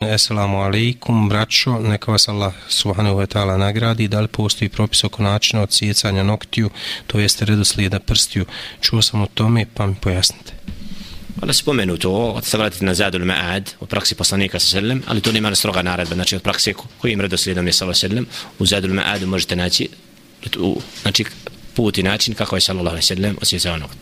Esselamu alaikum, braćo, neka vas Allah subhanahu wa ta'ala nagradi. Da li postoji propis oko načina odsjecanja noktiju, to jeste redoslijeda prstiju? Čuo sam o tome, pa mi pojasnite. Ali spomenu to, od se vratiti na Zadul ma'ad, u praksi poslanika sa sallam, ali to nema stroga naredba, znači od praksi kojim redoslijedom je sallam sallam, u Zadul ma'adu možete naći, u, znači put i način kako je sallam sallam osjecao nokt.